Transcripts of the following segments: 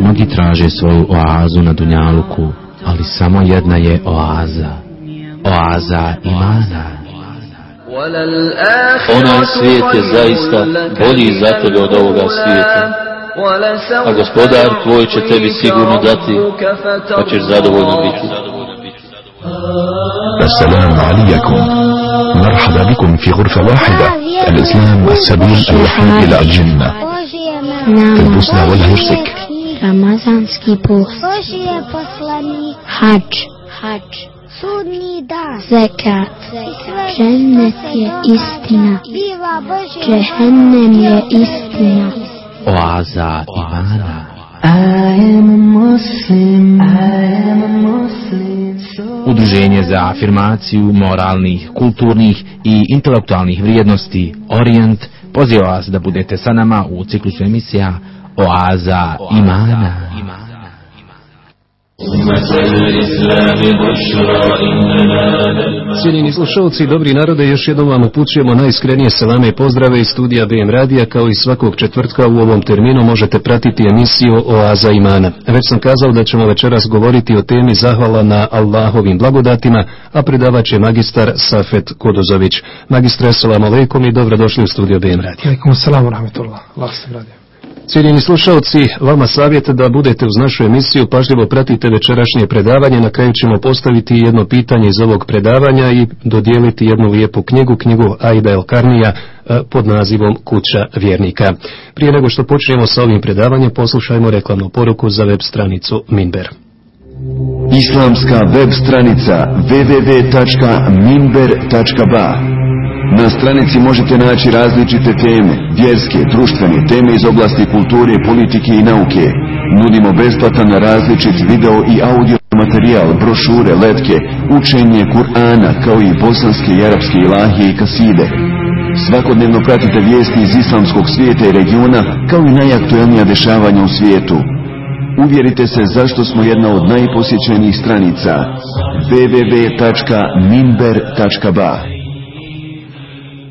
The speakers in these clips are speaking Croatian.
Mnogi traže svoju oazu na Dunjaluku, ali samo jedna je oaza. Oaza imana. Onaj svijet je zaista bolji za tebe od ovoga svijeta. A gospodar tvoj će tebi sigurno dati, pa ćeš zadovoljno biti. السلام عليكم. مرحبا بكم في غرفة واحدة. الإسلام والسبيل الوحيد إلى الجنة. في البوسنة والهرسك. رمضانسكي بوس حج حج سودني دان زكاة جنة إستنا جهنم يا إستنا وعزاء إيمانا Udruženje za afirmaciju moralnih, kulturnih i intelektualnih vrijednosti Orient poziva vas da budete sa nama u ciklusu emisija Oaza imana. Cijenjeni slušalci, dobri narode, još jednom vam upućujemo najiskrenije selame i pozdrave iz studija BM Radija, kao i svakog četvrtka u ovom terminu možete pratiti emisiju Oaza Imana. Već sam kazao da ćemo večeras govoriti o temi zahvala na Allahovim blagodatima, a predavat će magistar Safet Kodozović. Magistre, assalamu alaikum i dobrodošli u studio BM Radija. Alaikum salam wa Cijenjeni slušalci, vama savjet da budete uz našu emisiju, pažljivo pratite večerašnje predavanje, na kraju ćemo postaviti jedno pitanje iz ovog predavanja i dodijeliti jednu lijepu knjigu, knjigu Aida El Karnija e, pod nazivom Kuća vjernika. Prije nego što počnemo sa ovim predavanjem, poslušajmo reklamnu poruku za web stranicu Minber. Islamska web stranica www.minber.ba Na stranici možete naći različite teme, vjerske, društvene, teme iz oblasti kulture, politike i nauke. Nudimo besplatan različit video i audio materijal, brošure, letke, učenje Kur'ana, kao i bosanske i arapske ilahije i kaside. Svakodnevno pratite vijesti iz islamskog svijeta i regiona, kao i najaktuelnija dešavanja u svijetu. Uvjerite se zašto smo jedna od najposjećenijih stranica www.minber.ba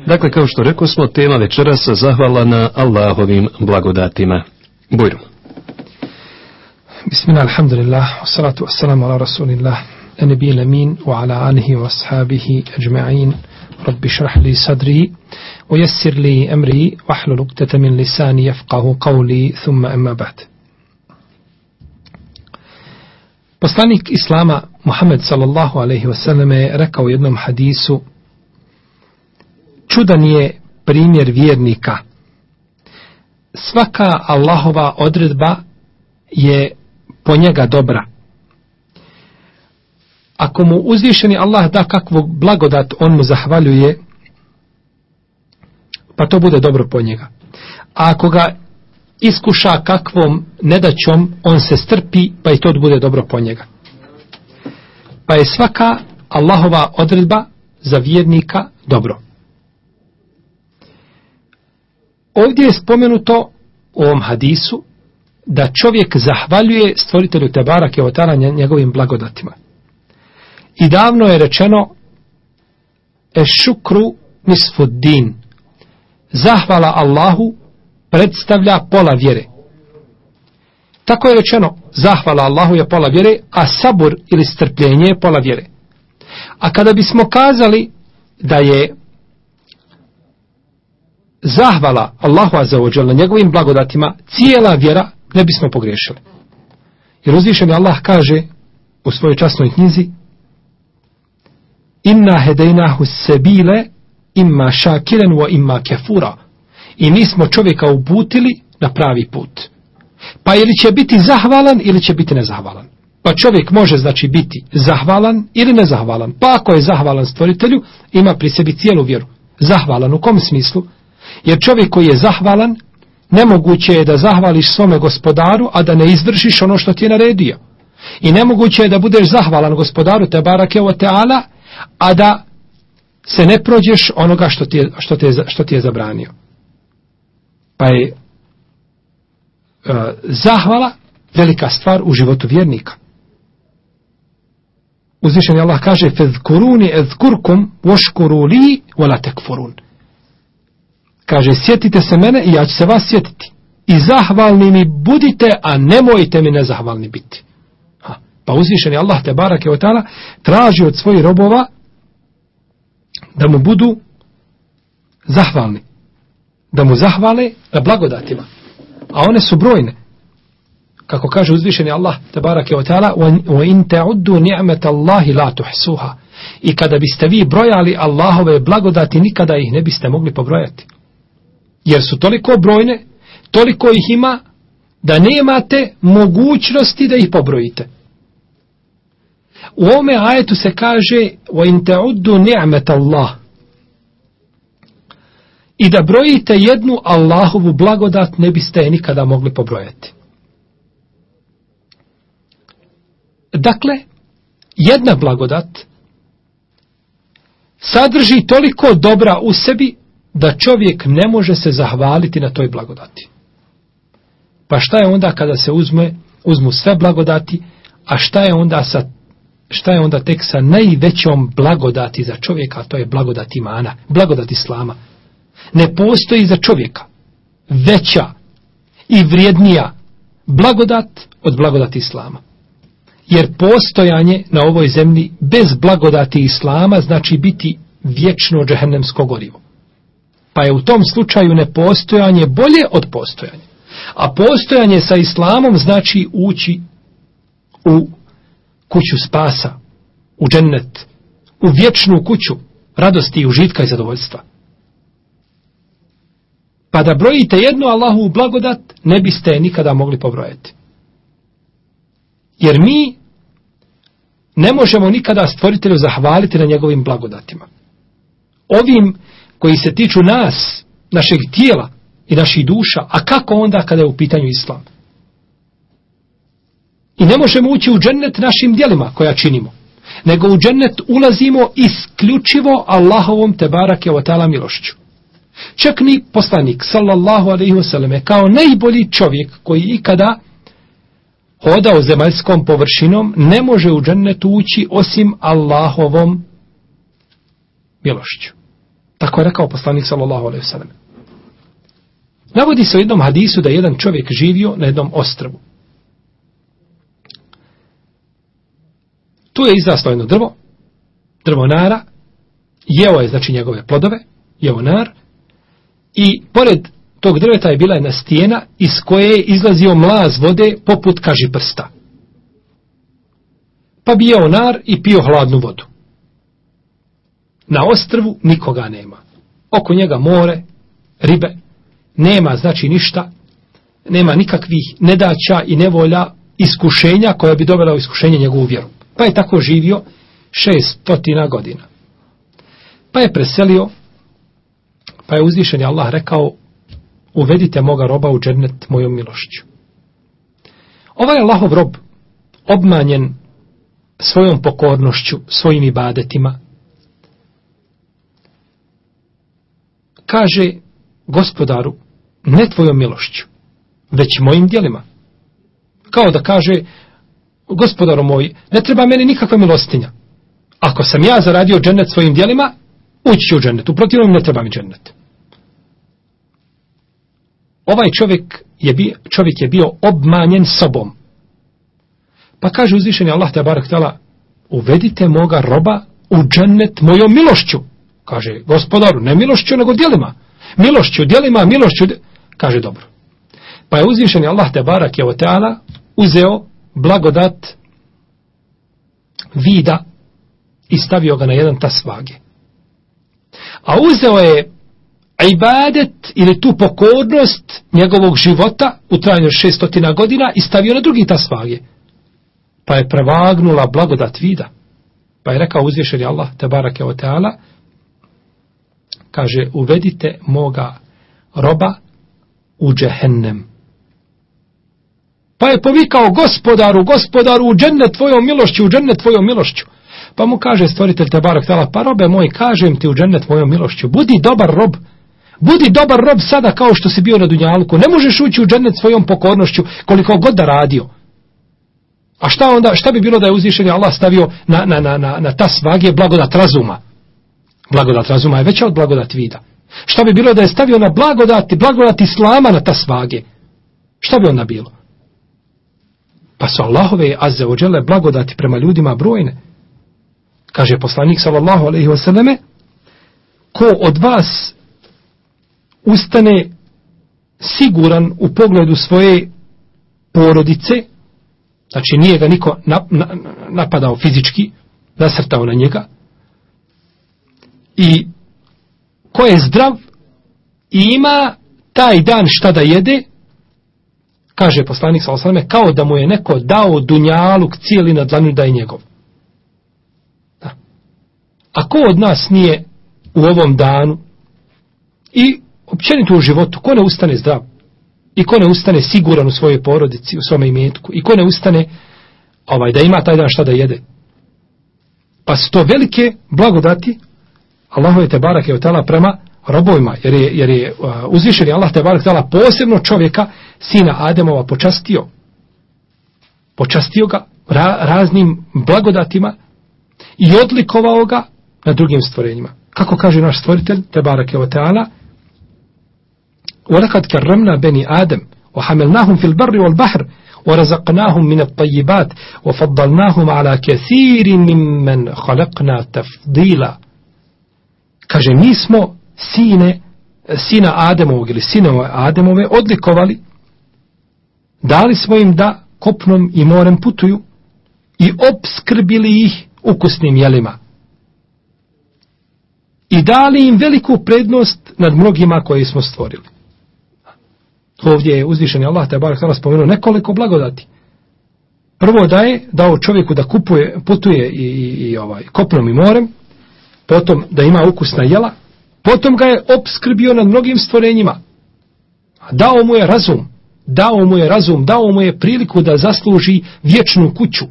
Dakle, kao što rekao smo, tema večerasa zahvala na Allahovim blagodatima. Bujru. Bismillah, alhamdulillah, wa salatu wa salamu ala rasulillah, nabi lamin, wa ala alihi wa ashabihi ajma'in, rabbi šrah li sadri, wa yassir li amri, wa hlul uqtata min lisani yafqahu qawli, thumma amma ba'd. Poslanik Islama Muhammed sallallahu alaihi wasallam je rekao u jednom hadisu čudan je primjer vjernika. Svaka Allahova odredba je po njega dobra. Ako mu uzvišeni Allah da kakvog blagodat, on mu zahvaljuje, pa to bude dobro po njega. A ako ga iskuša kakvom nedaćom, on se strpi, pa i to bude dobro po njega. Pa je svaka Allahova odredba za vjernika dobro. Ovdje je spomenuto u ovom hadisu da čovjek zahvaljuje stvoritelju Tebara Kevotara njegovim blagodatima. I davno je rečeno e šukru nisfuddin. Zahvala Allahu predstavlja pola vjere. Tako je rečeno, zahvala Allahu je pola vjere, a sabur ili strpljenje je pola vjere. A kada bismo kazali da je zahvala Allahu Azzawajal na njegovim blagodatima cijela vjera ne bismo pogriješili. Jer uzvišeni Allah kaže u svojoj časnoj knjizi Inna hedejnahu sebile imma šakiren wa imma kefura. I mi smo čovjeka uputili na pravi put. Pa ili će biti zahvalan ili će biti nezahvalan. Pa čovjek može znači biti zahvalan ili nezahvalan. Pa ako je zahvalan stvoritelju, ima pri sebi cijelu vjeru. Zahvalan u kom smislu? Jer čovjek koji je zahvalan, nemoguće je da zahvališ svome gospodaru, a da ne izvršiš ono što ti je naredio. I nemoguće je da budeš zahvalan gospodaru te barake o teala, a da se ne prođeš onoga što ti je, što ti je, što ti je zabranio. Pa je uh, zahvala velika stvar u životu vjernika. Uzvišeni Allah kaže fezkuruni ezkurkum voškuru li Kaže, sjetite se mene i ja ću se vas sjetiti. I zahvalni mi budite, a nemojte mi nezahvalni biti. Ha. Pa uzvišeni Allah te barake od traži od svojih robova da mu budu zahvalni. Da mu zahvale na blagodatima. A one su brojne. Kako kaže uzvišeni Allah te barake od wa in ta'uddu ni'mat Allahi la tuhsuha. I kada biste vi brojali Allahove blagodati, nikada ih ne biste mogli pobrojati Jer su toliko brojne, toliko ih ima, da nemate mogućnosti da ih pobrojite. U ome ajetu se kaže وَإِن تَعُدُّ نِعْمَةَ اللَّهِ I da brojite jednu Allahovu blagodat ne biste je nikada mogli pobrojati. Dakle, jedna blagodat sadrži toliko dobra u sebi da čovjek ne može se zahvaliti na toj blagodati. Pa šta je onda kada se uzme, uzmu sve blagodati, a šta je onda sa šta je onda tek sa najvećom blagodati za čovjeka, a to je blagodat imana, blagodat islama. Ne postoji za čovjeka veća i vrijednija blagodat od blagodati islama. Jer postojanje na ovoj zemlji bez blagodati islama znači biti vječno džehennemsko gorivo. Pa je u tom slučaju nepostojanje bolje od postojanja. A postojanje sa islamom znači ući u kuću spasa, u džennet, u vječnu kuću radosti, užitka i zadovoljstva. Pa da brojite jednu Allahu u blagodat, ne biste je nikada mogli pobrojati. Jer mi ne možemo nikada stvoritelju zahvaliti na njegovim blagodatima. Ovim koji se tiču nas, našeg tijela i naših duša, a kako onda kada je u pitanju islam? I ne možemo ući u džennet našim dijelima koja činimo, nego u džennet ulazimo isključivo Allahovom te barake o tala milošću. Čak ni poslanik, sallallahu alaihi wasallam, kao najbolji čovjek koji ikada hodao zemaljskom površinom, ne može u džennetu ući osim Allahovom milošću. Tako je rekao poslanik sallallahu alaihi wasallam. Navodi se u jednom hadisu da jedan čovjek živio na jednom ostrvu. Tu je izraslo jedno drvo, drvo nara, jeo je znači njegove plodove, jeo nar, i pored tog drveta je bila jedna stijena iz koje je izlazio mlaz vode poput kaži prsta. Pa bi nar i pio hladnu vodu. Na ostrvu nikoga nema. Oko njega more, ribe, nema znači ništa, nema nikakvih nedaća i nevolja iskušenja koja bi dovela u iskušenje njegovu vjeru. Pa je tako živio šestotina godina. Pa je preselio, pa je uzvišen Allah rekao, uvedite moga roba u džennet mojom milošću. Ovaj Allahov rob, obmanjen svojom pokornošću, svojim ibadetima, kaže gospodaru, ne tvojom milošću, već mojim dijelima. Kao da kaže, gospodaru moj, ne treba meni nikakva milostinja. Ako sam ja zaradio džennet svojim dijelima, ući ću u džennet. U protivnom ne treba mi džennet. Ovaj čovjek je, bio, čovjek je bio obmanjen sobom. Pa kaže uzvišeni Allah te barak tala, uvedite moga roba u džennet mojom milošću. Kaže, gospodaru, ne milošću, nego dijelima. Milošću, dijelima, milošću. Kaže, dobro. Pa je uzvišeni Allah te barak je o teala uzeo blagodat vida i stavio ga na jedan tas vage. A uzeo je ibadet ili tu pokornost njegovog života u trajanju šestotina godina i stavio na drugi tas vage. Pa je prevagnula blagodat vida. Pa je rekao uzvišeni Allah, te barake o teala, kaže, uvedite moga roba u džehennem. Pa je povikao gospodaru, gospodaru, u džennet tvojom milošću, u džennet tvojom milošću. Pa mu kaže stvoritelj Tebarak Tala, pa robe moj, kažem ti u džennet mojom milošću, budi dobar rob, budi dobar rob sada kao što si bio na Dunjalku, ne možeš ući u džennet svojom pokornošću koliko god da radio. A šta onda, šta bi bilo da je uzvišenje Allah stavio na, na, na, na, na ta svage blagodat razuma? Blagodat razuma je veća od blagodat vida. Šta bi bilo da je stavio na blagodati, blagodati Islama na ta svage? Šta bi onda bilo? Pa su Allahove azze ođele blagodati prema ljudima brojne. Kaže poslanik sallallahu alaihi wasallame, ko od vas ustane siguran u pogledu svoje porodice, znači nije ga niko napadao fizički, nasrtao na njega, i ko je zdrav i ima taj dan šta da jede, kaže poslanik sa osaleme, kao da mu je neko dao dunjaluk cijeli na dlanu da je njegov. Da. A ko od nas nije u ovom danu i općenito u životu, ko ne ustane zdrav i ko ne ustane siguran u svojoj porodici, u svome imetku i ko ne ustane ovaj, da ima taj dan šta da jede. Pa su to velike blagodati Allahove te barak je otala prema robovima, jer je, jer je uh, uzvišeni Allah te barak tala posebno čovjeka, sina Ademova, počastio. Počastio ga ra, raznim blagodatima i odlikovao ga na drugim stvorenjima. Kako kaže naš stvoritelj, te barak je otala, وَلَكَدْ كَرَّمْنَا بَنِي آدَمْ وَحَمِلْنَاهُمْ فِي الْبَرِّ وَالْبَحْرِ ورزقناهم من الطيبات وفضلناهم على كثير ممن خلقنا تفضيلا Kaže, mi smo sine, sina Ademovog ili sinova Ademove odlikovali, dali smo im da kopnom i morem putuju i obskrbili ih ukusnim jelima. I dali im veliku prednost nad mnogima koje smo stvorili. Ovdje je uzvišeni Allah te bar spomenuo nekoliko blagodati. Prvo da je dao čovjeku da kupuje, putuje i, i, i ovaj, kopnom i morem, potom da ima ukusna jela, potom ga je obskrbio nad mnogim stvorenjima. Dao mu je razum, dao mu je razum, dao mu je priliku da zasluži vječnu kuću.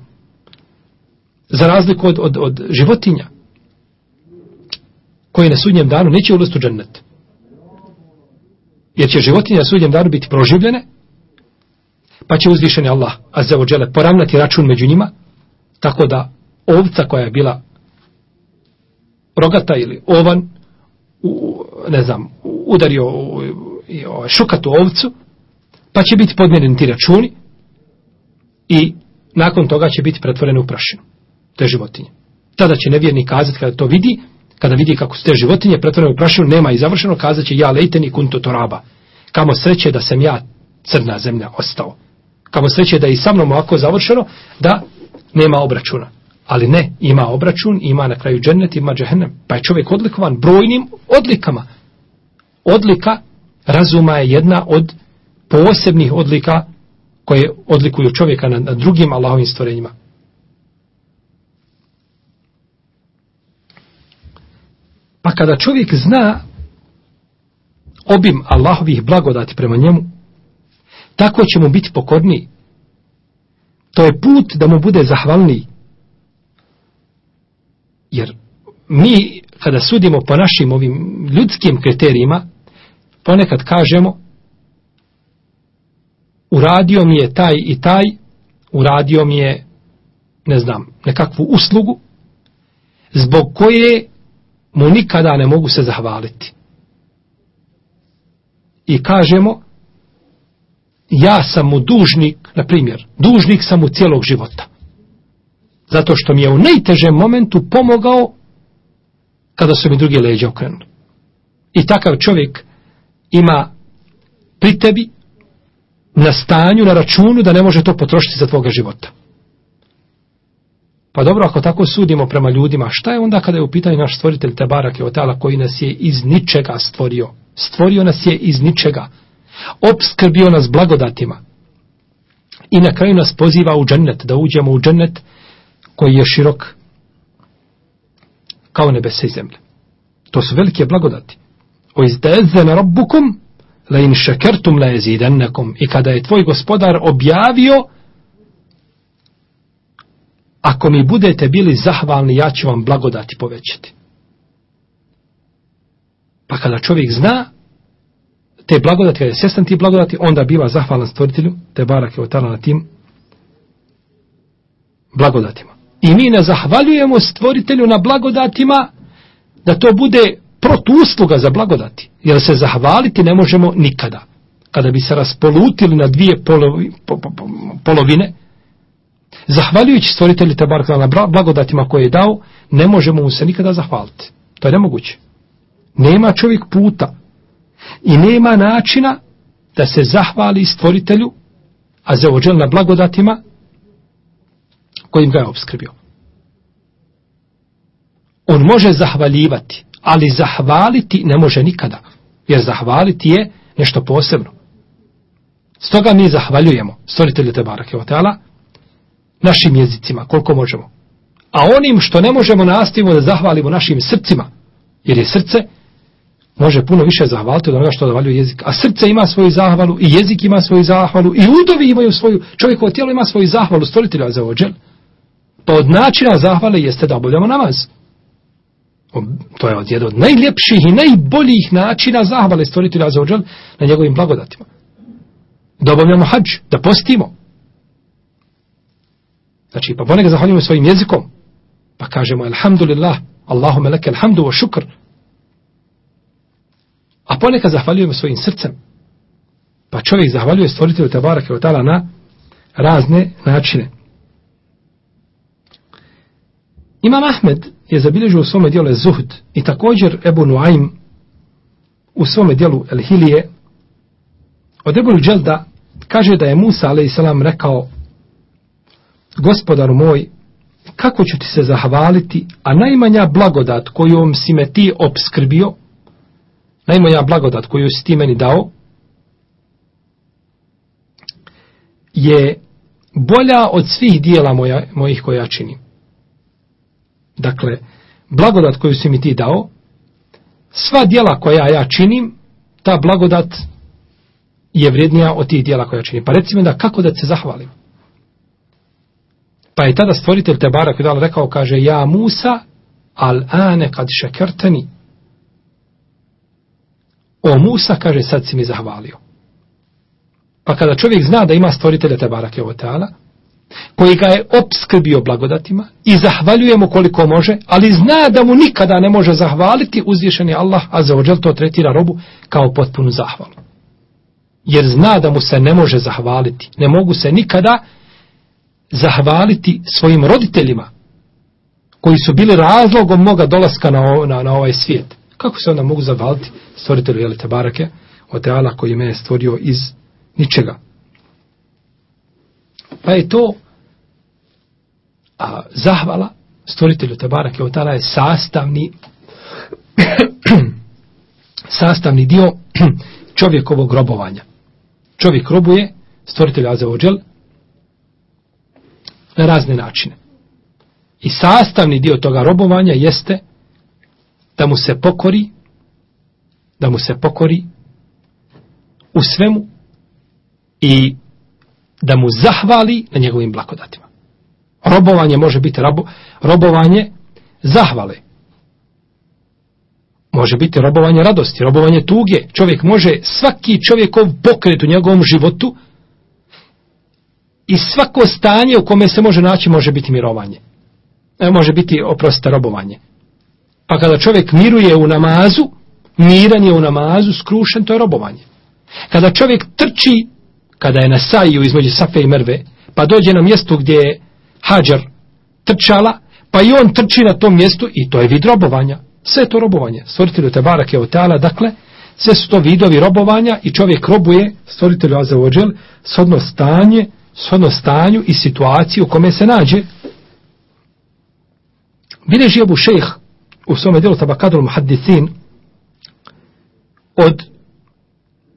Za razliku od, od, od životinja, koje na sudnjem danu neće ulaziti u džennet. Jer će životinja na sudnjem danu biti proživljene, pa će uzvišeni Allah, a za poravnati račun među njima, tako da ovca koja je bila rogata ili ovan u, ne znam, udario u, i, o, šukatu ovcu, pa će biti podmjeren ti računi i nakon toga će biti pretvoreno u prašinu. Te životinje. Tada će nevjernik kazati kada to vidi, kada vidi kako su te životinje pretvorene u prašinu, nema i završeno, kazat će ja lejten i kunto toraba. Kamo sreće da sam ja crna zemlja ostao. Kamo sreće da je i sa mnom ovako završeno, da nema obračuna. Ali ne, ima obračun, ima na kraju džennet, ima džehennem. Pa je čovjek odlikovan brojnim odlikama. Odlika razuma je jedna od posebnih odlika koje odlikuju čovjeka na, na drugim Allahovim stvorenjima. Pa kada čovjek zna obim Allahovih blagodati prema njemu, tako će mu biti pokorniji. To je put da mu bude zahvalniji. Jer mi, kada sudimo po našim ovim ljudskim kriterijima, ponekad kažemo uradio mi je taj i taj, uradio mi je, ne znam, nekakvu uslugu, zbog koje mu nikada ne mogu se zahvaliti. I kažemo, ja sam mu dužnik, na primjer, dužnik sam mu cijelog života. Zato što mi je u najtežem momentu pomogao kada su mi drugi leđe okrenuli. I takav čovjek ima pri tebi na stanju, na računu da ne može to potrošiti za tvoga života. Pa dobro, ako tako sudimo prema ljudima, šta je onda kada je u pitanju naš stvoritelj Tebarak i Otala koji nas je iz ničega stvorio? Stvorio nas je iz ničega. Opskrbio nas blagodatima. I na kraju nas poziva u džennet, da uđemo u džennet, koji je širok kao nebesa i zemlje. To su velike blagodati. O izdezene rabbukum la in šekertum la jezidennekum i kada je tvoj gospodar objavio ako mi budete bili zahvalni ja ću vam blagodati povećati. Pa kada čovjek zna te blagodati, kada je sestan ti blagodati, onda biva zahvalan stvoritelju, te barak je otala na tim blagodatima. I mi ne zahvaljujemo stvoritelju na blagodatima da to bude protuusluga za blagodati. Jer se zahvaliti ne možemo nikada. Kada bi se raspolutili na dvije polovi, po, po, po, polovine, zahvaljujući stvoritelji Tebarka na blagodatima koje je dao, ne možemo mu se nikada zahvaliti. To je nemoguće. Nema čovjek puta i nema načina da se zahvali stvoritelju, a za ođel na blagodatima kojim ga je obskrbio. On može zahvaljivati, ali zahvaliti ne može nikada. Jer zahvaliti je nešto posebno. Stoga mi zahvaljujemo stvoritelju Tebarake Oteala našim jezicima, koliko možemo. A onim što ne možemo nastavimo da zahvalimo našim srcima, jer je srce može puno više zahvaliti od onoga što zahvaljuje jezik. A srce ima svoju zahvalu, i jezik ima svoju zahvalu, i udovi imaju svoju, čovjekovo tijelo ima svoju zahvalu, stvoritelja za ođel. Pa od načina zahvale jeste da obavljamo namaz. To je od jedan od najljepših i najboljih načina zahvale stvoritelja za ođel na njegovim blagodatima. Da obavljamo hađ, da postimo. Znači, pa ponekad zahvaljujemo svojim jezikom. Pa kažemo, alhamdulillah, Allahume leke alhamdu wa šukr. A ponekad zahvaljujemo svojim srcem. Pa čovjek zahvaljuje stvoritelju Tabarake od na razne načine. Imam Ahmed je zabilježio u svome dijelu Zuhd i također Ebu Nuaym u svome dijelu El Hilije od Ebu Dželda kaže da je Musa a.s. rekao gospodaru moj kako ću ti se zahvaliti a najmanja blagodat kojom si me ti obskrbio najmanja blagodat koju si ti meni dao je bolja od svih dijela moja, mojih koja činim Dakle, blagodat koju si mi ti dao, sva dijela koja ja činim, ta blagodat je vrijednija od tih dijela koja činim. Pa recimo da kako da se zahvalim. Pa je tada stvoritelj Tebara koji rekao, kaže, ja Musa, al ane kad šekrteni. O Musa, kaže, sad si mi zahvalio. Pa kada čovjek zna da ima stvoritelja Tebara Kevoteala, koji ga je obskrbio blagodatima i zahvaljuje mu koliko može, ali zna da mu nikada ne može zahvaliti, uzvišen je Allah, a za ođel to tretira robu kao potpunu zahvalu. Jer zna da mu se ne može zahvaliti. Ne mogu se nikada zahvaliti svojim roditeljima, koji su bili razlogom moga dolaska na, na, na ovaj svijet. Kako se onda mogu zahvaliti stvoritelju Jelite Barake, od Teala koji me je stvorio iz ničega. Pa je to a, zahvala stvoritelju Tabarake od je sastavni sastavni dio čovjekovog robovanja. Čovjek robuje stvoritelju Azeođel na razne načine. I sastavni dio toga robovanja jeste da mu se pokori da mu se pokori u svemu i da mu zahvali na njegovim blagodatima. Robovanje može biti rabo, robovanje zahvale. Može biti robovanje radosti, robovanje tuge. Čovjek može, svaki čovjekov pokret u njegovom životu i svako stanje u kome se može naći može biti mirovanje. E, može biti, oprostite, robovanje. Pa kada čovjek miruje u namazu, miran je u namazu, skrušen, to je robovanje. Kada čovjek trči kada je na sajiju između Safe i Merve, pa dođe na mjesto gdje je Hadžar trčala, pa i on trči na tom mjestu i to je vid robovanja. Sve je to robovanje. Stvoritelju Tebarak od Teala, dakle, sve su to vidovi robovanja i čovjek robuje stvoritelju Azeođel shodno stanje, shodno stanju i situaciju u kome se nađe. Bileži Abu Šejh u svome delu Tabakadul Muhaddithin od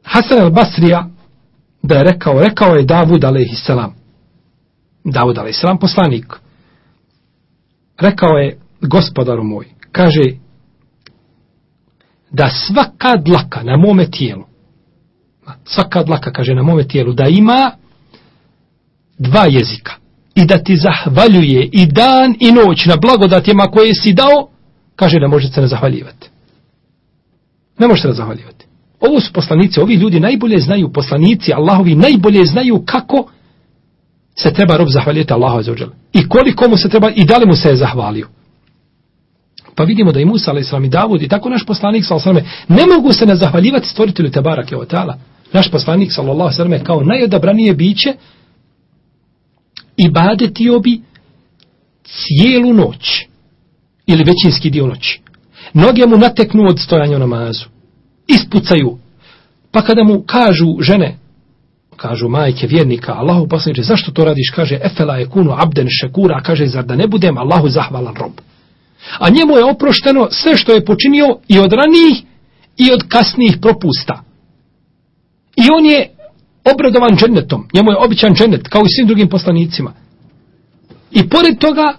Hasan al-Basrija da je rekao, rekao je Davud alaihissalam. Davud alaihissalam poslanik. Rekao je gospodaru moj, kaže da svaka dlaka na mome tijelu, svaka dlaka, kaže, na mome tijelu, da ima dva jezika i da ti zahvaljuje i dan i noć na blagodatima koje si dao, kaže, ne možete se ne zahvaljivati. Ne možete ne zahvaljivati. Ovo su poslanici, ovi ljudi najbolje znaju, poslanici Allahovi najbolje znaju kako se treba rob zahvaljeti Allahu azzawajal. I koliko mu se treba, i da li mu se je zahvalio. Pa vidimo da i Musa, ali i Davud i tako naš poslanik, sallallahu ne mogu se ne zahvaljivati stvoritelju Tebarake o ta'ala. Naš poslanik, sallallahu sallam, kao najodabranije biće i badetio bi cijelu noć ili većinski dio noći. Noge mu nateknu od stojanja u namazu. Ispucaju. Pa kada mu kažu žene, kažu majke vjernika, Allahu poslaniče, zašto to radiš? Kaže, efela je kunu abden šekura, kaže, zar da ne budem Allahu zahvalan rob. A njemu je oprošteno sve što je počinio i od ranijih i od kasnijih propusta. I on je obradovan džennetom. Njemu je običan džennet, kao i svim drugim poslanicima. I pored toga,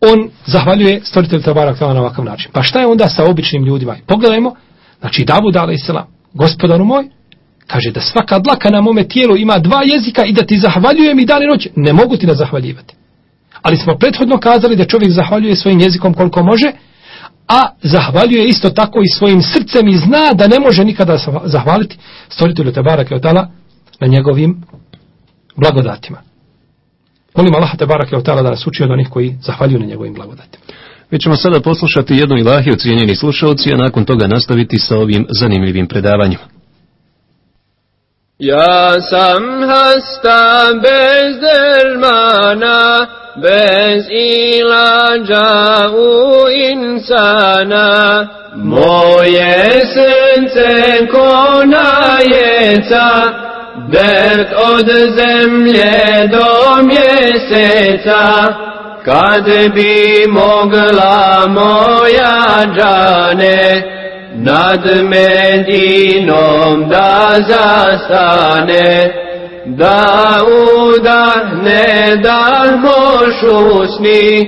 on zahvaljuje stvoritelj Tabarak na ovakav način. Pa šta je onda sa običnim ljudima? Pogledajmo, znači Davud a.s. gospodaru moj, kaže da svaka dlaka na mome tijelu ima dva jezika i da ti zahvaljujem i dan i noć. Ne mogu ti da zahvaljivati. Ali smo prethodno kazali da čovjek zahvaljuje svojim jezikom koliko može, a zahvaljuje isto tako i svojim srcem i zna da ne može nikada zahvaliti stvoritelju Tebara Keotala na njegovim blagodatima. Molim Allah Tebara Keotala da nas uči od onih koji zahvaljuju na njegovim blagodatima. Mi ćemo sada poslušati jednu ilahiju, cijenjeni slušalci, a nakon toga nastaviti sa ovim zanimljivim predavanjima. Ja sam hasta bez dermana, bez ilađa u insana. Moje srce ko najeca, dert od zemlje do mjeseca. Kad bi mogla moja džane, nad Medinom da zastane, da udahne da mošusni,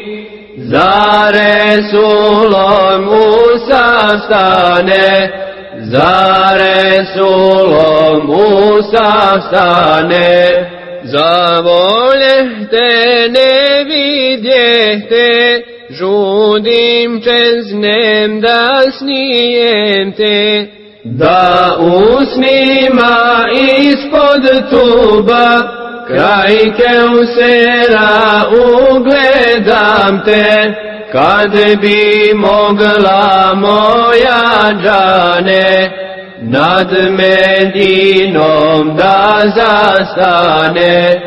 za Resulom Musa stane, za Resulom Musa stane, za volje te ne vidjehte, žudim čeznem da snijem te, da usnima ispod tuba, kraj keusera ugledam te, kad bi mogla moja džane, nad Medinom da zastane,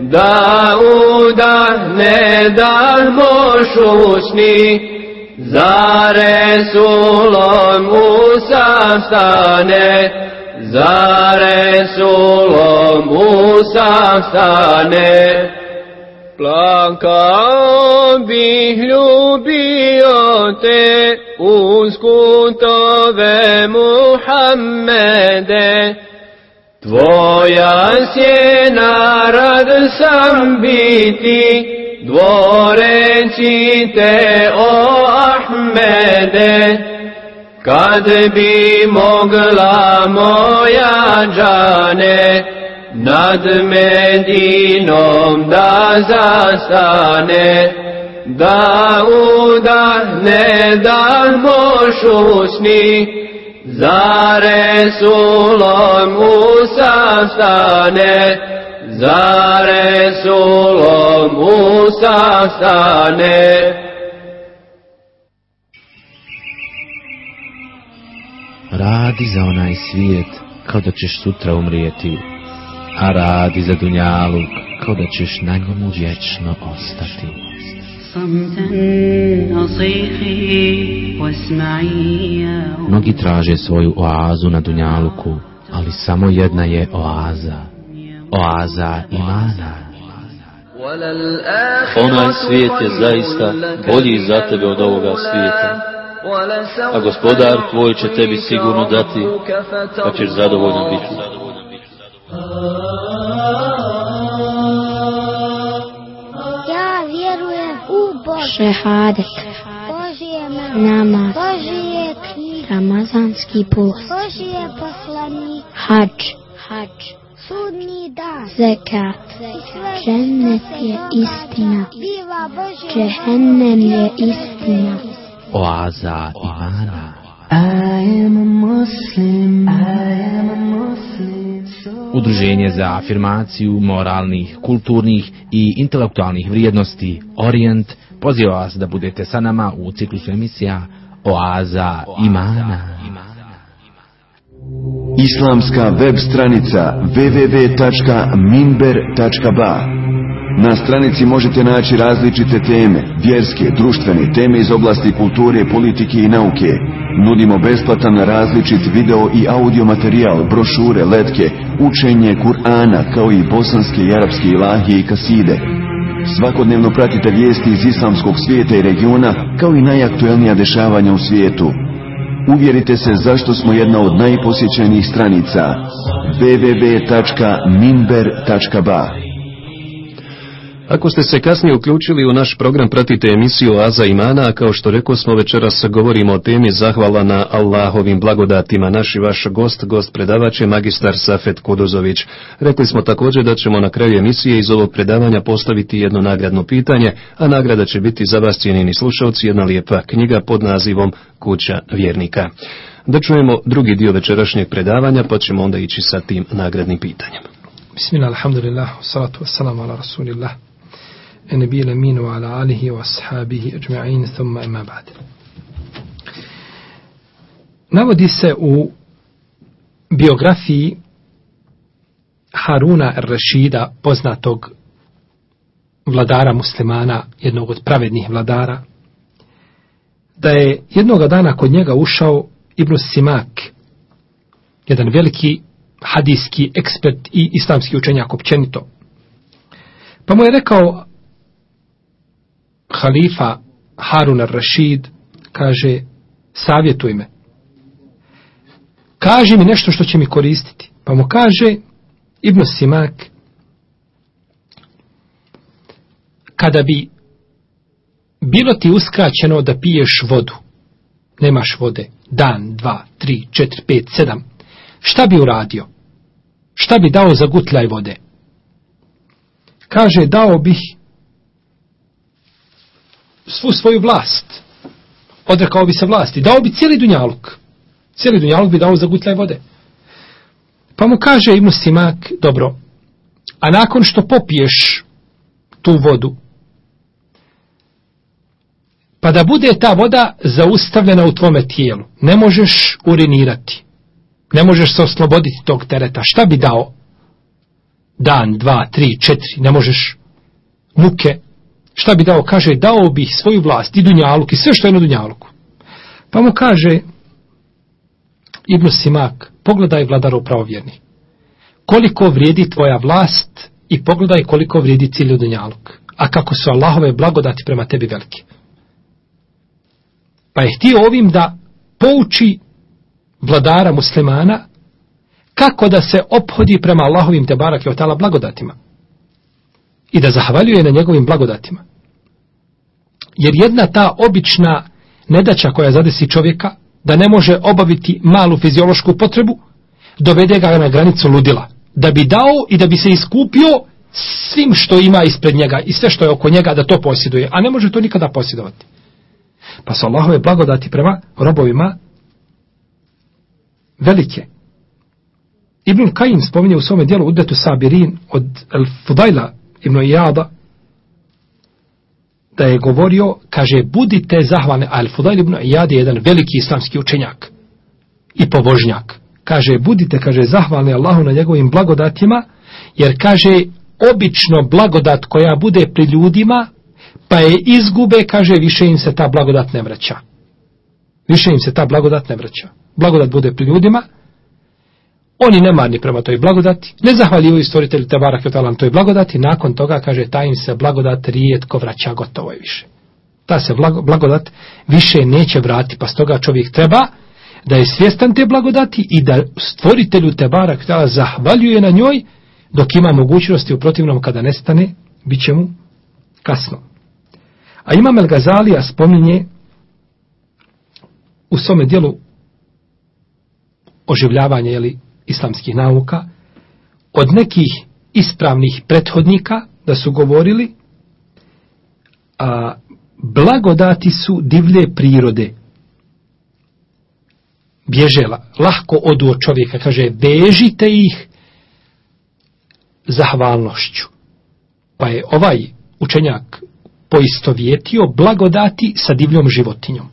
da udahne da mošusni, za Resulom Musa stane, za Resulom Musa stane. Plakao bih ljubio te uz kutove Muhammede, Tvoja sjena rad sam biti, dvoreći te o Ahmede, kad bi mogla moja džane, nad Medinom da zastane, da udahne da mošusni, za Resulom Musa stane, za Resulom Musa stane. Radi za onaj svijet kao da ćeš sutra umrijeti, a radi za dunjalu kao da ćeš na njemu vječno ostati. Mnogi traže svoju oazu na Dunjaluku, ali samo jedna je oaza. Oaza imana. Onaj svijet je zaista bolji za tebe od ovoga svijeta. A gospodar tvoj će tebi sigurno dati, pa ćeš zadovoljno biti. Šehadet, namaz, ramazanski post, hađ, hađ, sudni dan, zekat, džennet je istina, džehennem je istina. Oaza imana. I am a Muslim, Udruženje za afirmaciju moralnih, kulturnih i intelektualnih vrijednosti Orient poziva vas da budete sa nama u ciklusu emisija Oaza imana. Islamska web stranica www.minber.ba Na stranici možete naći različite teme, vjerske, društvene, teme iz oblasti kulture, politike i nauke. Nudimo besplatan različit video i audio materijal, brošure, letke, učenje Kur'ana kao i bosanske i arapske ilahije i kaside. Svakodnevno pratite vijesti iz islamskog svijeta i regiona kao i najaktuelnija dešavanja u svijetu. Uvjerite se zašto smo jedna od najposjećenijih stranica www.minber.ba Ako ste se kasnije uključili u naš program, pratite emisiju Aza Imana, a kao što rekao smo večeras govorimo o temi zahvala na Allahovim blagodatima. Naš i vaš gost, gost predavač je magistar Safet Kudozović. Rekli smo također da ćemo na kraju emisije iz ovog predavanja postaviti jedno nagradno pitanje, a nagrada će biti za vas cijenini slušalci jedna lijepa knjiga pod nazivom Kuća vjernika. Da čujemo drugi dio večerašnjeg predavanja, pa ćemo onda ići sa tim nagradnim pitanjem. Bismillah, alhamdulillah, salatu wassalamu ala rasulillah النبي الأمين وعلى آله وأصحابه أجمعين ثم أما بعد navodi se u biografiji Haruna Rashida, poznatog vladara muslimana, jednog od pravednih vladara, da je jednog dana kod njega ušao Ibn Simak, jedan veliki hadijski ekspert i islamski učenjak općenito. Pa mu je rekao, halifa Harun al-Rashid kaže savjetuj me. Kaži mi nešto što će mi koristiti. Pa mu kaže Ibn Simak kada bi bilo ti uskraćeno da piješ vodu, nemaš vode, dan, dva, tri, četiri, pet, sedam, šta bi uradio? Šta bi dao za gutljaj vode? Kaže, dao bih svu svoju vlast. Odrekao bi se vlasti. Dao bi cijeli dunjaluk. Cijeli dunjaluk bi dao za gutljaj vode. Pa mu kaže Ibn Simak, dobro, a nakon što popiješ tu vodu, pa da bude ta voda zaustavljena u tvome tijelu, ne možeš urinirati, ne možeš se osloboditi tog tereta, šta bi dao? Dan, dva, tri, četiri, ne možeš muke, Šta bi dao? Kaže, dao bih svoju vlast i dunjaluk i sve što je na dunjaluku. Pa mu kaže, Ibn Simak, pogledaj vladaru pravovjerni. Koliko vrijedi tvoja vlast i pogledaj koliko vrijedi cijeli dunjaluk. A kako su Allahove blagodati prema tebi velike. Pa je htio ovim da pouči vladara muslimana kako da se ophodi prema Allahovim te barak i otala blagodatima i da zahvaljuje na njegovim blagodatima. Jer jedna ta obična nedaća koja zadesi čovjeka, da ne može obaviti malu fiziološku potrebu, dovede ga na granicu ludila. Da bi dao i da bi se iskupio svim što ima ispred njega i sve što je oko njega da to posjeduje, a ne može to nikada posjedovati. Pa su Allahove blagodati prema robovima velike. Ibn Kajim spominje u svome dijelu Udetu Sabirin od El Fudajla Ibn Iyada da je govorio, kaže, budite zahvalni, al Fudail ibn Iyad je jedan veliki islamski učenjak i pobožnjak. Kaže, budite, kaže, zahvalni Allahu na njegovim blagodatima, jer kaže, obično blagodat koja bude pri ljudima, pa je izgube, kaže, više im se ta blagodat ne vraća. Više im se ta blagodat ne vraća. Blagodat bude pri ljudima, Oni nemarni prema toj blagodati, ne zahvaljuju stvoritelju Tebara Kjotalan toj blagodati, nakon toga, kaže, ta im se blagodat rijetko vraća, gotovo je više. Ta se blagodat više neće vrati, pa stoga čovjek treba da je svjestan te blagodati i da stvoritelju Tebara Kjotalan zahvaljuje na njoj, dok ima mogućnosti u protivnom kada nestane, bit će mu kasno. A Imam El Gazalija spominje u svome dijelu oživljavanje, jeli, islamskih nauka, od nekih ispravnih prethodnika da su govorili, a blagodati su divlje prirode. Bježela, lahko odu od čovjeka, kaže, vežite ih zahvalnošću. Pa je ovaj učenjak poistovjetio blagodati sa divljom životinjom.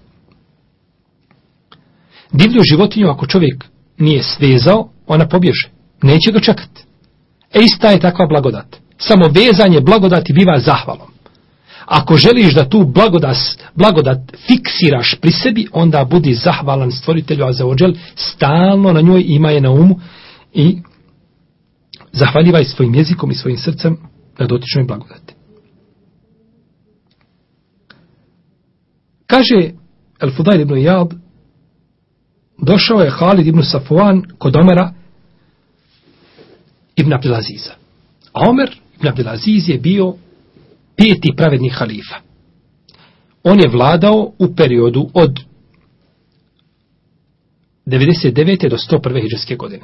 Divlju životinju ako čovjek nije svezao, ona pobježe. Neće ga čekati. E ista je takva blagodat. Samo vezanje blagodati biva zahvalom. Ako želiš da tu blagodat, blagodat fiksiraš pri sebi, onda budi zahvalan stvoritelju, a za ođel stalno na njoj ima je na umu i zahvaljivaj svojim jezikom i svojim srcem na dotičnoj blagodati. Kaže El-Fudail ibn Jab, došao je Halid ibn Safuan kod Omera ibn Abdelaziza. A Omer ibn Abdelaziz je bio peti pravedni halifa. On je vladao u periodu od 99. do 101. hiđarske godine.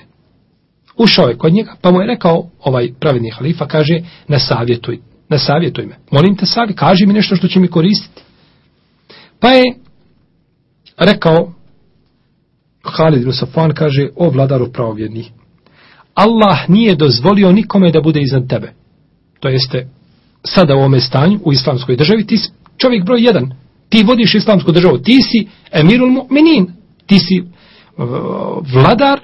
Ušao je kod njega, pa mu je rekao, ovaj pravedni halifa, kaže, na savjetuj, na savjetuj me. Molim te savjet, kaži mi nešto što će mi koristiti. Pa je rekao, Halid ibn Safan kaže, o vladaru pravovjedni, Allah nije dozvolio nikome da bude iznad tebe. To jeste, sada u ovome stanju, u islamskoj državi, ti si čovjek broj jedan. Ti vodiš islamsku državu, ti si emirul mu'minin, ti si vladar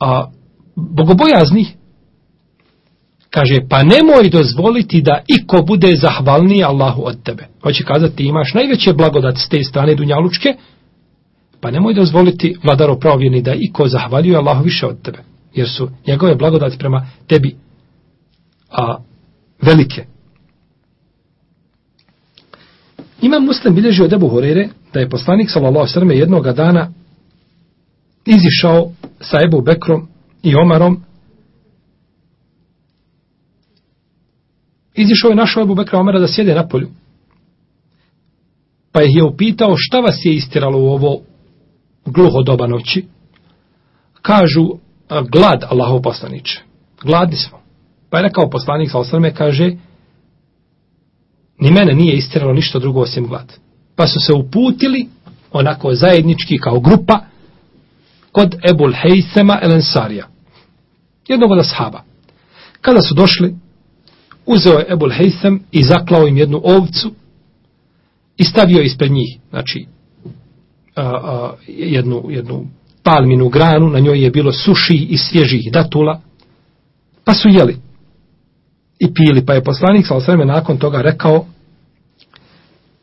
a bogobojazni kaže pa nemoj dozvoliti da iko bude zahvalniji Allahu od tebe. Hoće kazati ti imaš najveće blagodat s te strane dunjalučke, pa nemoj dozvoliti vladaru pravovjerni da iko zahvaljuje Allahu više od tebe. Jer su njegove blagodati prema tebi a, velike. Imam muslim bilježi od Ebu Horere da je poslanik sallam jednoga dana izišao sa Ebu Bekrom i Omarom izišao je našao Ebu Bekra Omara da sjede na polju. Pa ih je upitao šta vas je istiralo u ovo gluho doba noći. Kažu glad Allahov poslaniče. Gladni smo. Pa je rekao poslanik sa osrme, kaže ni mene nije istiralo ništa drugo osim glad. Pa su se uputili onako zajednički kao grupa kod Ebul Hejsema El Ensarija. Jednog od ashaba. Kada su došli, uzeo je Ebul Hejsem i zaklao im jednu ovcu i stavio ispred njih, znači, a, a, jednu, jednu palminu granu, na njoj je bilo suših i svježih datula, pa su jeli i pili, pa je poslanik sa osvrame nakon toga rekao,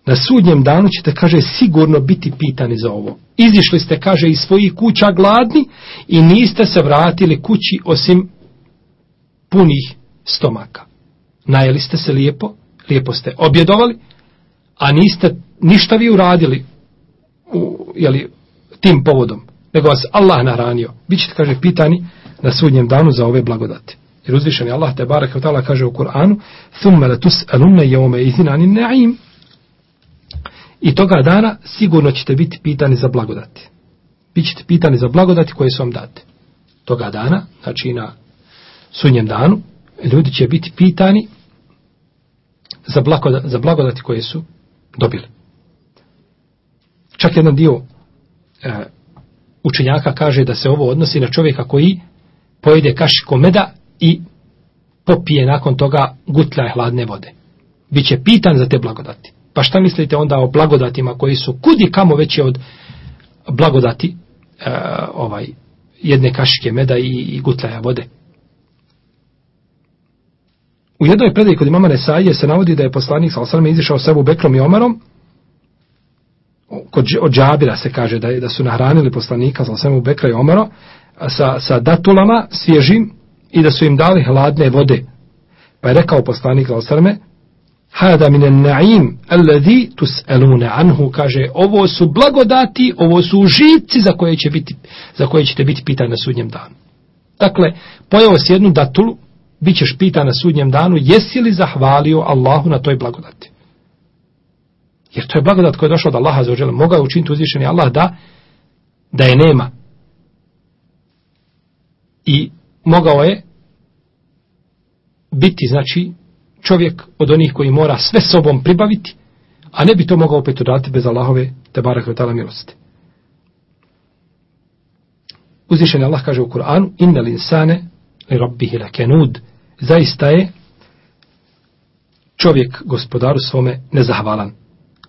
na sudnjem danu ćete, kaže, sigurno biti pitani za ovo. Izišli ste, kaže, iz svojih kuća gladni i niste se vratili kući osim punih stomaka. Najeli ste se lijepo, lijepo ste objedovali, a niste ništa vi uradili u, jeli, tim povodom, nego vas Allah nahranio. Bićete, kaže, pitani na sudnjem danu za ove blagodate. Jer uzvišeni Allah te barek kaže u Kur'anu ثُمَّ لَتُسْأَلُنَّ يَوْمَ إِذِنَ عَنِ النَّعِيمِ I toga dana sigurno ćete biti pitani za blagodati. Bićete pitani za blagodati koje su vam date. Toga dana, znači na sunjem danu, ljudi će biti pitani za, blagodati, za blagodati koje su dobili. Čak jedan dio e, učenjaka kaže da se ovo odnosi na čovjeka koji pojede kašiku meda i popije nakon toga gutlja hladne vode. Biće pitan za te blagodati. Pa šta mislite onda o blagodatima koji su kudi kamo veće od blagodati e, ovaj jedne kašike meda i, i gutlaja vode. U jednoj predaji kod imama Nesaije se navodi da je poslanik sa izišao sa Bekrom i Omarom kod od Džabira se kaže da, da su nahranili poslanika sa osaleme Bekra i Omaro sa, sa datulama svježim i da su im dali hladne vode. Pa je rekao poslanik sa osaleme hada min an-na'im alladhi tus'aluna anhu. Kaže ovo su blagodati ovo su užici za koje će biti za koje ćete biti pitani na sudnjem danu. Dakle pojeo si jednu datulu bićeš pitan na sudnjem danu jesi li zahvalio Allahu na toj blagodati jer to je blagodat koja je došla od Allaha za ođele mogao je učiniti uzvišeni Allah da da je nema i mogao je biti znači čovjek od onih koji mora sve sobom pribaviti, a ne bi to mogao opet uraditi bez Allahove te barak i tala milosti. Uzvišen Allah kaže u Kur'anu Inna linsane li rabbihi la kenud Zaista je čovjek gospodaru svome nezahvalan.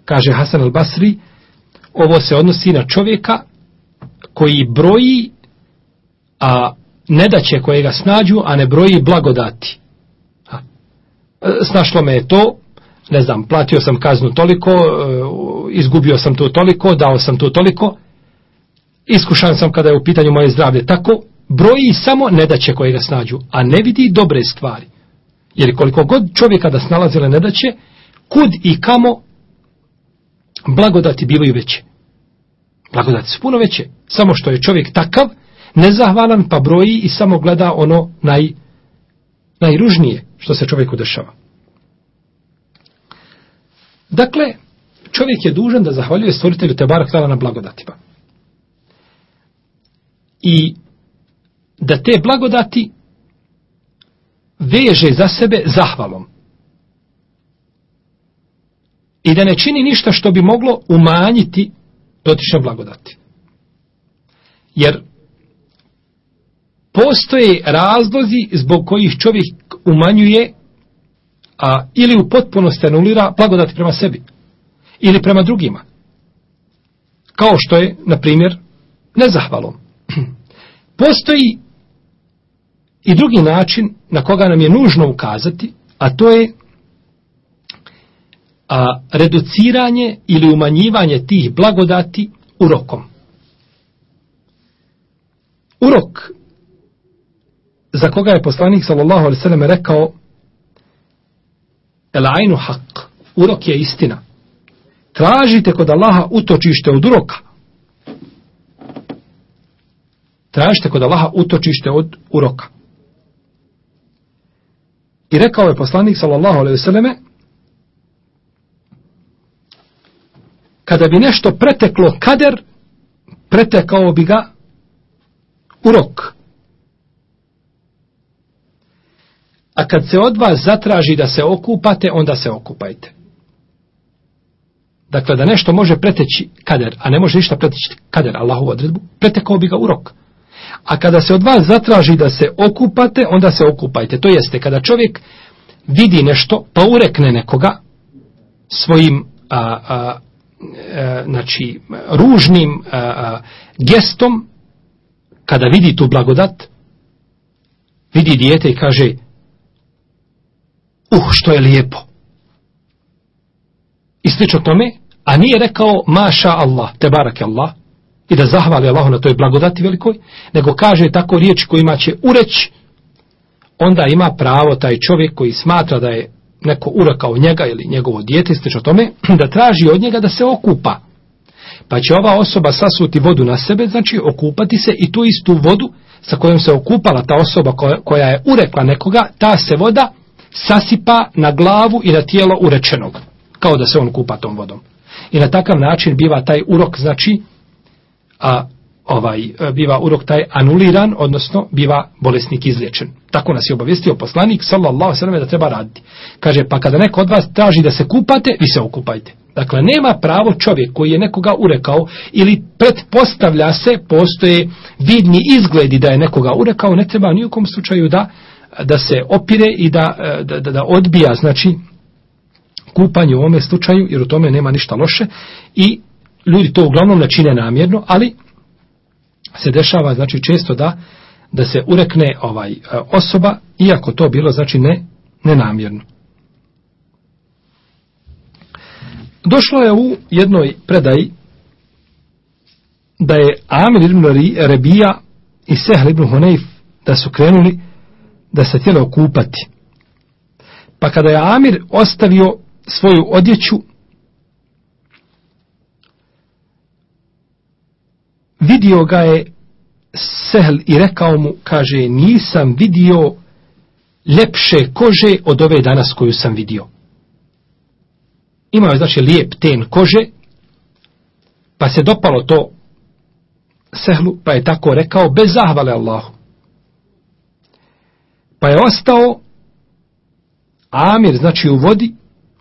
Kaže Hasan al-Basri, ovo se odnosi na čovjeka koji broji a nedaće koje ga snađu, a ne broji blagodati. A, snašlo me je to, ne znam, platio sam kaznu toliko, e, izgubio sam to toliko, dao sam to toliko, iskušan sam kada je u pitanju moje zdravlje. Tako, broji samo nedaće koje ga snađu, a ne vidi dobre stvari. Jer koliko god čovjeka da snalazile nedaće, kud i kamo blagodati bivaju veće. Blagodati su puno veće. Samo što je čovjek takav, nezahvalan, pa broji i samo gleda ono naj, najružnije što se čovjeku dešava. Dakle, čovjek je dužan da zahvaljuje stvoritelju Tebara Htala na blagodatima. I da te blagodati veže za sebe zahvalom. I da ne čini ništa što bi moglo umanjiti dotične blagodati. Jer postoje razlozi zbog kojih čovjek umanjuje a ili u potpunosti anulira blagodati prema sebi ili prema drugima. Kao što je, na primjer, nezahvalom. Postoji i drugi način na koga nam je nužno ukazati, a to je a, reduciranje ili umanjivanje tih blagodati urokom. Urok za koga je poslanik sallallahu alejhi ve sellem rekao El ainu haq. Urok je istina. Tražite kod Allaha utočište od uroka. Tražite kod Allaha utočište od uroka. I rekao je poslanik sallallahu alejhi ve selleme kada bi nešto preteklo kader, pretekao bi ga urok. A kad se od vas zatraži da se okupate, onda se okupajte. Dakle, da nešto može preteći kader, a ne može ništa preteći kader, Allahu odredbu, pretekao bi ga urok. A kada se od vas zatraži da se okupate, onda se okupajte. To jeste, kada čovjek vidi nešto, pa urekne nekoga svojim a, a, znači, ružnim a, a, gestom, kada vidi tu blagodat, vidi dijete i kaže, uh, što je lijepo. I slično tome, a nije rekao maša Allah, te barak Allah, i da zahvali Allahu na toj blagodati velikoj, nego kaže tako riječ kojima će ureć, onda ima pravo taj čovjek koji smatra da je neko urekao njega ili njegovo dijete, slično tome, da traži od njega da se okupa. Pa će ova osoba sasuti vodu na sebe, znači okupati se i tu istu vodu sa kojom se okupala ta osoba koja je urekla nekoga, ta se voda sasipa na glavu i na tijelo urečenog, kao da se on kupa tom vodom. I na takav način biva taj urok, znači, a ovaj biva urok taj anuliran, odnosno biva bolesnik izliječen. Tako nas je obavijestio poslanik, sallallahu sallam, da treba raditi. Kaže, pa kada neko od vas traži da se kupate, vi se okupajte. Dakle, nema pravo čovjek koji je nekoga urekao ili pretpostavlja se, postoje vidni izgledi da je nekoga urekao, ne treba nijukom slučaju da da se opire i da, da, da odbija, znači, kupanje u ovome slučaju, jer u tome nema ništa loše i ljudi to uglavnom ne čine namjerno, ali se dešava, znači, često da da se urekne ovaj osoba, iako to bilo, znači, ne, nenamjerno. Došlo je u jednoj predaji da je Amir ibn Rebija i Sehl ibn Hunayf da su krenuli da se htjeli okupati. Pa kada je Amir ostavio svoju odjeću, vidio ga je Sehl i rekao mu, kaže, nisam vidio ljepše kože od ove danas koju sam vidio. Imao je, znači, lijep ten kože, pa se dopalo to Sehlu, pa je tako rekao, bez zahvale Allahu. Pa je ostao Amir, znači u vodi,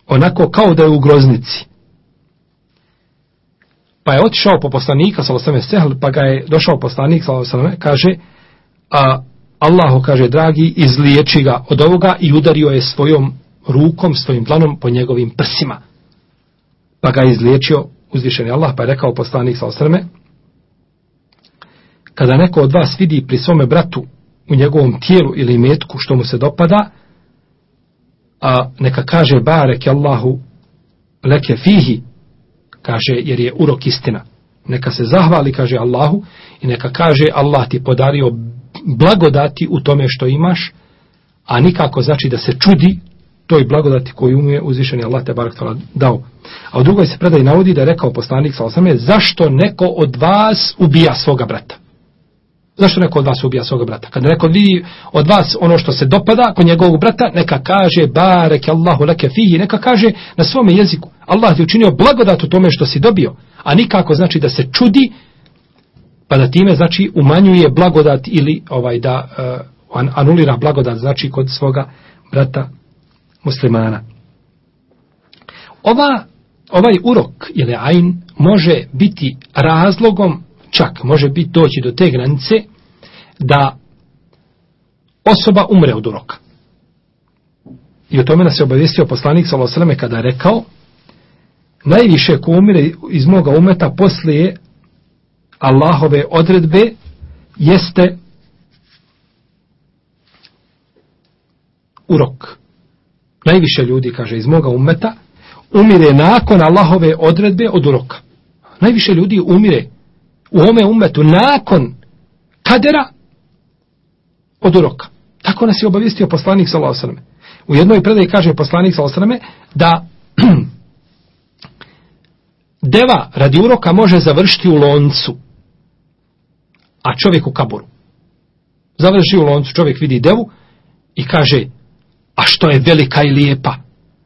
onako kao da je u groznici. Pa je otišao po poslanika, salosame sehl, pa ga je došao poslanik, salosame, kaže, a Allahu, kaže, dragi, izliječi ga od ovoga i udario je svojom rukom, svojim dlanom po njegovim prsima. Pa ga je izliječio uzvišeni Allah, pa je rekao poslanik sa osrme, kada neko od vas vidi pri svome bratu u njegovom tijelu ili metku što mu se dopada, a neka kaže barek Allahu leke fihi, kaže jer je urok istina. Neka se zahvali, kaže Allahu, i neka kaže Allah ti podario blagodati u tome što imaš, a nikako znači da se čudi toj blagodati koju mu je uzvišeni Allah te barak dao. A u drugoj se predaj navodi da je rekao poslanik sa osame, zašto neko od vas ubija svoga brata? Zašto neko od vas ubija svoga brata? Kada neko vidi od vas ono što se dopada kod njegovog brata, neka kaže barek Allahu leke fihi, neka kaže na svome jeziku. Allah ti učinio blagodat u tome što si dobio, a nikako znači da se čudi, pa da time znači umanjuje blagodat ili ovaj da uh, anulira blagodat znači kod svoga brata muslimana. Ova, ovaj urok ili ajn može biti razlogom čak može biti doći do te granice da osoba umre od uroka. I o tome nas je obavijestio poslanik Salosaleme kada je rekao najviše ko umire iz moga umeta poslije Allahove odredbe jeste urok. Najviše ljudi, kaže, iz moga umeta umire nakon Allahove odredbe od uroka. Najviše ljudi umire u ome umetu nakon kadera od uroka. Tako nas je obavistio poslanik sallallahu U jednoj predaji kaže poslanik sallallahu da deva radi uroka može završiti u loncu, a čovjek u kaboru. Završi u loncu, čovjek vidi devu i kaže, a što je velika i lijepa,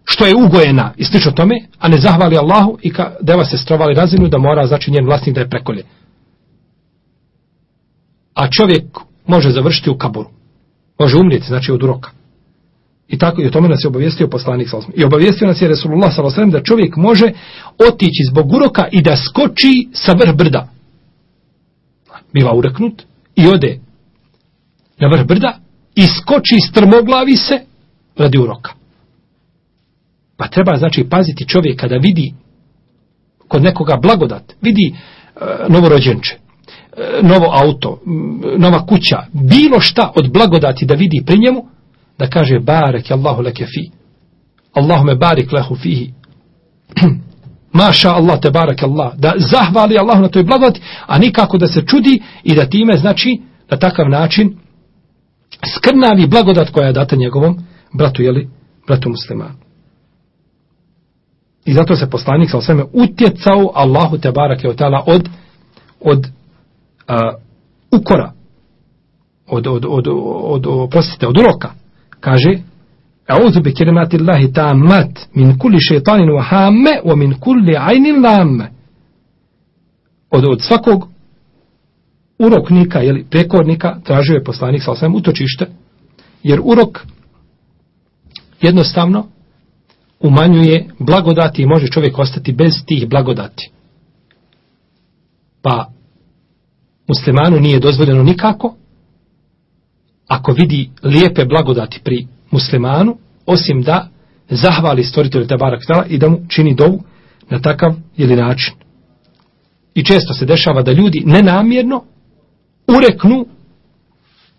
što je ugojena i slično tome, a ne zahvali Allahu i ka, deva se strovali razinu da mora, znači njen vlasnik da je prekolje a čovjek može završiti u kaboru. Može umrijeti, znači od uroka. I tako i o tome nas je obavijestio poslanik sallallahu I obavijestio nas je Resulullah sallallahu da čovjek može otići zbog uroka i da skoči sa vrh brda. Biva ureknut i ode na vrh brda i skoči strmoglavi se radi uroka. Pa treba znači paziti čovjek kada vidi kod nekoga blagodat, vidi e, novorođenče, novo auto, nova kuća, bilo šta od blagodati da vidi pri njemu, da kaže barek Allahu leke fi. Allahume barik lehu fihi. Maša Allah te barek Allah. Da zahvali Allahu na toj blagodati, a nikako da se čudi i da time znači na takav način skrnavi blagodat koja je data njegovom bratu, jeli, bratu muslimanu. I zato se poslanik sa osveme utjecao Allahu te barake od, od ukora od, od, od, od, od, prostite, od uroka, kaže A'udhu bi kelimati Allahi ta'amat min kulli šeitanin wa hamme wa min kulli ajnin lamme. Od, od svakog uroknika ili prekornika tražio je poslanik sa osvijem utočište, jer urok jednostavno umanjuje blagodati i može čovjek ostati bez tih blagodati. Pa muslimanu nije dozvoljeno nikako, ako vidi lijepe blagodati pri muslimanu, osim da zahvali stvoritelju Tebara Ktala i da mu čini dovu na takav ili način. I često se dešava da ljudi nenamjerno ureknu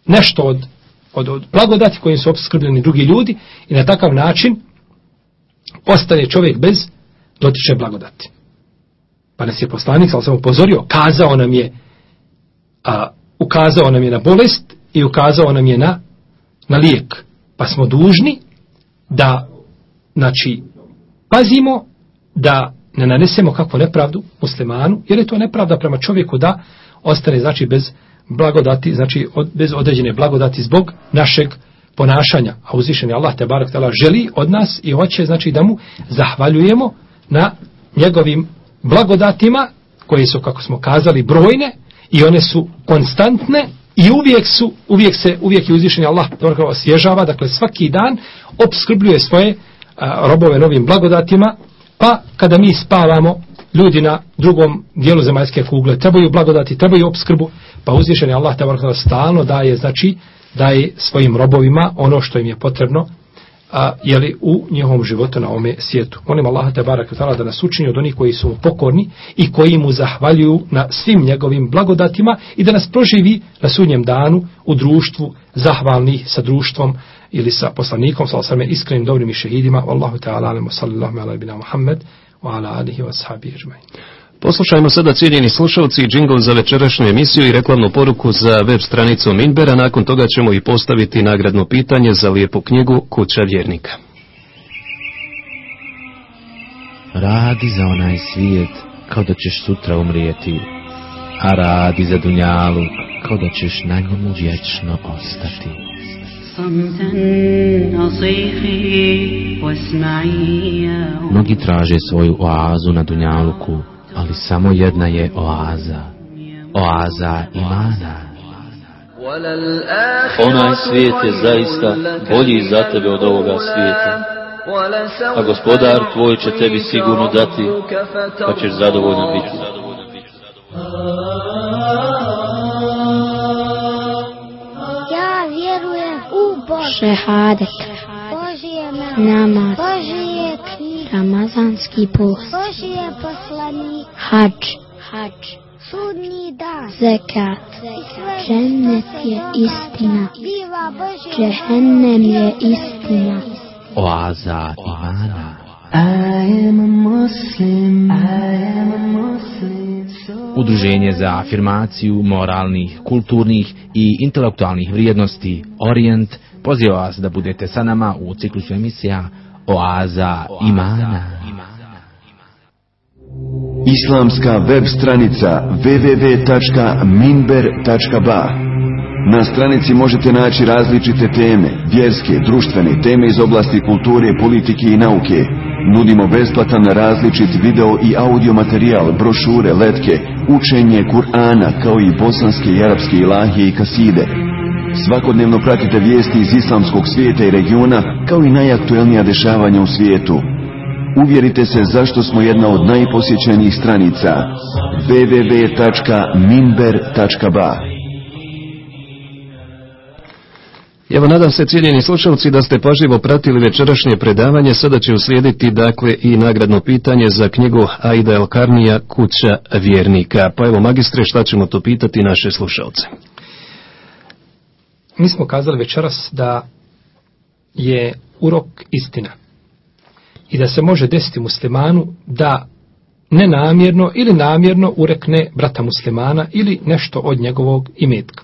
nešto od, od, od blagodati kojim su obskrbljeni drugi ljudi i na takav način ostane čovjek bez dotiče blagodati. Pa nas je poslanik, ali sam upozorio, kazao nam je a ukazao nam je na bolest i ukazao nam je na, na lijek. Pa smo dužni da, znači, pazimo da ne nanesemo kakvu nepravdu muslimanu, jer je to nepravda prema čovjeku da ostane, znači, bez blagodati, znači, od, bez određene blagodati zbog našeg ponašanja. A uzvišeni Allah te barak tela želi od nas i hoće, znači, da mu zahvaljujemo na njegovim blagodatima, koji su, kako smo kazali, brojne, i one su konstantne i uvijek su, uvijek se, uvijek je uzvišen Allah osvježava, dakle svaki dan obskrbljuje svoje a, robove novim blagodatima, pa kada mi spavamo, ljudi na drugom dijelu zemaljske kugle trebaju blagodati, trebaju obskrbu, pa uzvišen je Allah stalno daje, znači, daje svojim robovima ono što im je potrebno a, jeli, u njihovom životu na ovome svijetu. Molim Allaha te barak da nas učini od onih koji su mu pokorni i koji mu zahvaljuju na svim njegovim blagodatima i da nas proživi na sudnjem danu u društvu zahvalnih sa društvom ili sa poslanikom, sa osame iskrenim dobrim i šehidima. Wallahu ta'ala alamu sallallahu ala ibina Muhammed wa ala alihi wa sahabi Poslušajmo sada cijeljeni slušalci džingl za večerašnju emisiju i reklamnu poruku za web stranicu Minbera. Nakon toga ćemo i postaviti nagradno pitanje za lijepu knjigu Kuća vjernika. Radi za onaj svijet kao da ćeš sutra umrijeti, a radi za dunjalu kao da ćeš na njemu vječno ostati. Mnogi traže svoju oazu na dunjaluku, ali samo jedna je oaza. Oaza imana. Onaj svijet je zaista bolji za tebe od ovoga svijeta. A gospodar tvoj će tebi sigurno dati, pa ćeš zadovoljno biti. Ja vjerujem u. Šehadet. Namaz. Božije knjige. Ramazanski post. Božije poslanik. Hadž. Hadž. Sudni dan. Zekat. Džennet je istina. Džehennem je istina. Oaza imana. I am a Muslim. I am a Muslim. Udruženje za afirmaciju moralnih, kulturnih i intelektualnih vrijednosti Orient poziva vas da budete sa nama u ciklusu emisija Oaza imana. Islamska web stranica www.minber.ba Na stranici možete naći različite teme, vjerske, društvene, teme iz oblasti kulture, politike i nauke. Nudimo besplatan različit video i audio materijal, brošure, letke, učenje Kur'ana kao i bosanske i arapske ilahije i kaside. Svakodnevno pratite vijesti iz islamskog svijeta i regiona kao i najaktuelnija dešavanja u svijetu. Uvjerite se zašto smo jedna od najposjećenijih stranica www.minber.ba Evo nadam se cijeljeni slušalci da ste pažljivo pratili večerašnje predavanje. Sada će uslijediti dakle i nagradno pitanje za knjigu Aida Elkarnija Kuća vjernika. Pa evo magistre šta ćemo to pitati naše slušalce? Mi smo kazali večeras da je urok istina i da se može desiti muslimanu da nenamjerno ili namjerno urekne brata muslimana ili nešto od njegovog imetka.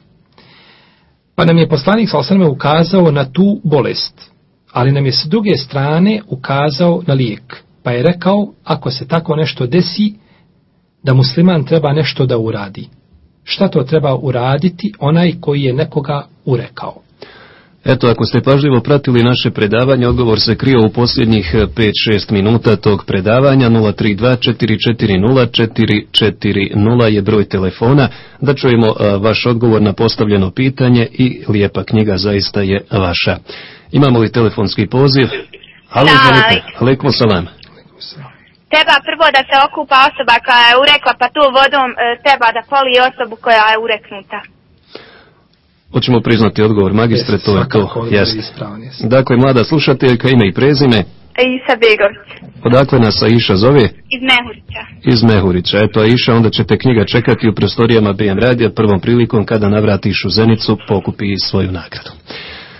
Pa nam je poslanik sa ukazao na tu bolest, ali nam je s druge strane ukazao na lijek. Pa je rekao, ako se tako nešto desi, da musliman treba nešto da uradi. Šta to treba uraditi onaj koji je nekoga urekao? Eto, ako ste pažljivo pratili naše predavanje, odgovor se krio u posljednjih 5-6 minuta tog predavanja. 032-440-440 je broj telefona. Da čujemo vaš odgovor na postavljeno pitanje i lijepa knjiga zaista je vaša. Imamo li telefonski poziv? Halo, izvolite. Alaikum salam. Treba prvo da se okupa osoba koja je urekla, pa tu vodom e, treba da poli osobu koja je ureknuta. Hoćemo priznati odgovor magistre, to je to. Jeste. Dakle, mlada slušateljka, ime i prezime. Isa Begović. Odakle nas Aisha zove? Iz Mehurića. Iz Mehurića. Eto Aisha, onda ćete knjiga čekati u prostorijama BM radija prvom prilikom kada navratiš u Zenicu, pokupi svoju nagradu.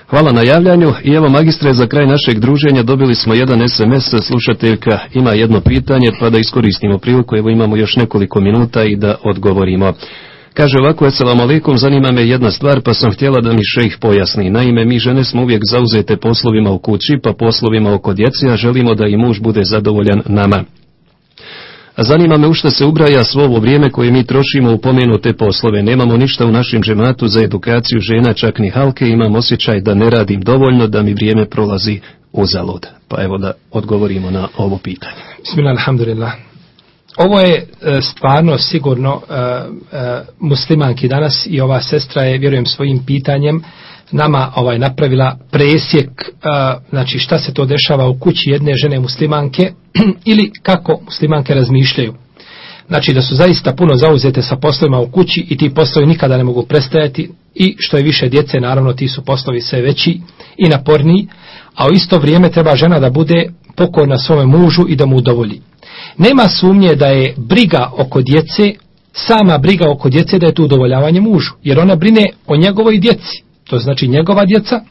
Hvala na javljanju i evo magistre za kraj našeg druženja dobili smo jedan SMS slušateljka ima jedno pitanje pa da iskoristimo priliku evo imamo još nekoliko minuta i da odgovorimo. Kaže ovako, assalamu alaikum, zanima me jedna stvar, pa sam htjela da mi šejh pojasni. Naime, mi žene smo uvijek zauzete poslovima u kući, pa poslovima oko djece, a želimo da i muž bude zadovoljan nama. Zanima me u što se ubraja svo ovo vrijeme koje mi trošimo u pomenute poslove. Nemamo ništa u našem džematu za edukaciju žena, čak ni halke, imam osjećaj da ne radim dovoljno, da mi vrijeme prolazi uzalud. Pa evo da odgovorimo na ovo pitanje. Bismillah, alhamdulillah. Ovo je e, stvarno sigurno e, e, muslimanki danas i ova sestra je, vjerujem, svojim pitanjem nama ovaj napravila presjek, znači šta se to dešava u kući jedne žene muslimanke ili kako muslimanke razmišljaju. Znači da su zaista puno zauzete sa poslovima u kući i ti poslovi nikada ne mogu prestajati i što je više djece, naravno ti su poslovi sve veći i naporniji, a u isto vrijeme treba žena da bude pokorna svome mužu i da mu udovolji. Nema sumnje da je briga oko djece, sama briga oko djece da je to udovoljavanje mužu, jer ona brine o njegovoj djeci. To znači njegova djeca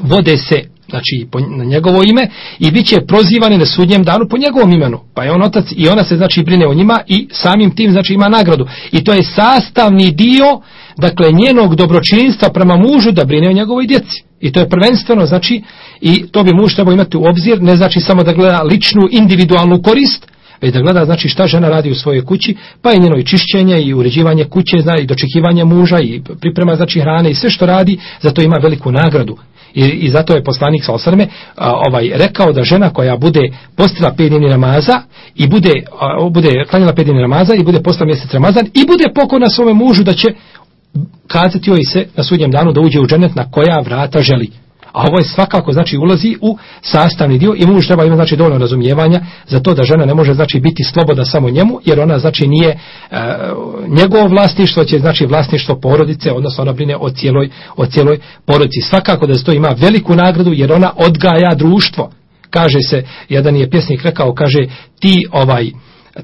vode se znači na njegovo ime i bit će prozivani na sudnjem danu po njegovom imenu. Pa je on otac i ona se znači brine o njima i samim tim znači ima nagradu. I to je sastavni dio dakle njenog dobročinstva prema mužu da brine o njegovoj djeci. I to je prvenstveno znači i to bi muž trebao imati u obzir, ne znači samo da gleda ličnu individualnu korist, već da gleda znači šta žena radi u svojoj kući, pa i njeno i čišćenje i uređivanje kuće, zna, i dočekivanje muža i priprema znači hrane i sve što radi, zato ima veliku nagradu. I, i zato je poslanik sa osrme ovaj, rekao da žena koja bude postila pet dnevni namaza i bude, a, bude klanjala pet dnevni namaza i bude postila mjesec Ramazan i bude pokorna svome mužu da će kazati joj se na sudnjem danu da uđe u dženet na koja vrata želi. A ovo je svakako znači ulazi u sastavni dio i muž treba imati znači dovoljno razumijevanja za to da žena ne može znači biti sloboda samo njemu jer ona znači nije e, njegovo vlasništvo će znači vlasništvo porodice odnosno ona brine o cijeloj o cijeloj porodici. Svakako da to ima veliku nagradu jer ona odgaja društvo. Kaže se jedan je pjesnik rekao kaže ti ovaj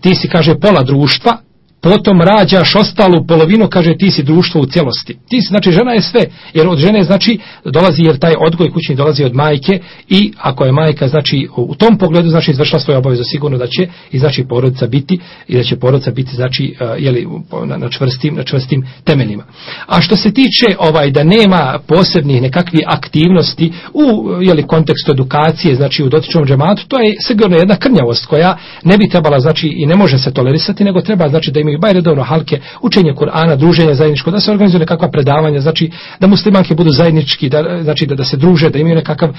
ti si kaže pola društva potom rađaš ostalu polovinu, kaže ti si društvo u cijelosti. Ti si, znači žena je sve, jer od žene znači dolazi, jer taj odgoj kućni dolazi od majke i ako je majka znači u tom pogledu znači izvršila svoju obavezu sigurno da će i znači porodica biti i da će porodica biti znači uh, jeli, na, na, čvrstim, na čvrstim temeljima. A što se tiče ovaj da nema posebnih nekakvih aktivnosti u jeli, kontekstu edukacije, znači u dotičnom džematu, to je sigurno jedna krnjavost koja ne bi trebala znači i ne može se tolerisati, nego treba znači da imaju bar redovno halke, učenje Kur'ana, druženje zajedničko, da se organizuje nekakva predavanja, znači da muslimanke budu zajednički, da, znači da, da se druže, da imaju nekakav uh,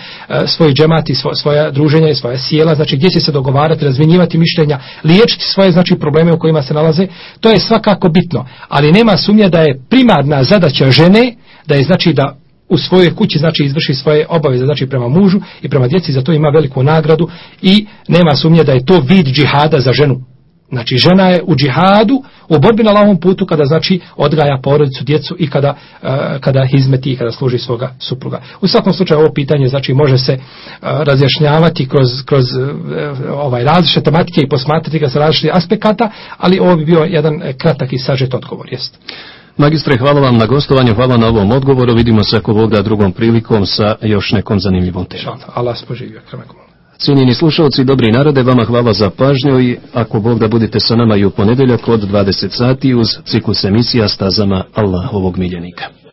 svoj džemat i svo, svoja druženja i svoja sjela, znači gdje će se dogovarati, razmjenjivati mišljenja, liječiti svoje znači probleme u kojima se nalaze, to je svakako bitno, ali nema sumnje da je primarna zadaća žene, da je znači da u svojoj kući znači izvrši svoje obaveze znači prema mužu i prema djeci za to ima veliku nagradu i nema sumnje da je to vid džihada za ženu Znači žena je u džihadu, u borbi na lavom putu kada znači odgaja porodicu, djecu i kada, uh, kada izmeti i kada služi svoga supruga. U svakom slučaju ovo pitanje znači može se uh, razjašnjavati kroz, kroz uh, ovaj različite tematike i posmatrati ga sa različitih aspekata, ali ovo bi bio jedan kratak i sažet odgovor. Jest. Magistre, hvala vam na gostovanju, hvala na ovom odgovoru. Vidimo se ako Bog da drugom prilikom sa još nekom zanimljivom temom. Allah spoživio. Cijenjeni slušalci, dobri narode, vama hvala za pažnju i ako Bog da budete sa nama i u ponedeljak od 20 sati uz ciklus emisija stazama Allahovog miljenika.